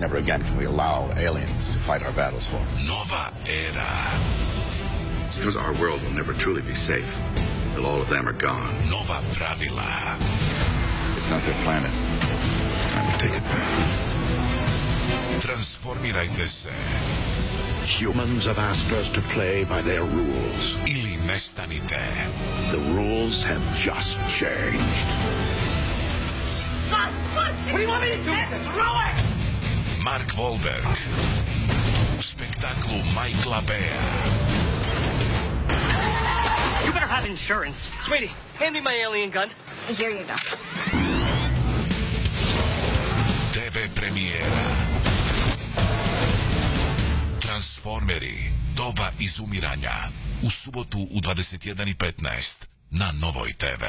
Never again can we allow aliens to fight our battles for us. Nova era. It's because our world will never truly be safe till all of them are gone. Nova pravila. It's not their planet. Time to take it back. Transformirajte se Humans have asked us to play by their rules. ili nestanite. The rules have just changed. What do you want me to do? Mark Wahlberg u spektaklu Michaela Bea. You better have insurance. Sweetie, hand me my alien gun. Here you go. TV premijera. Transformeri. Doba izumiranja. U subotu u 21.15 na Novoj TV.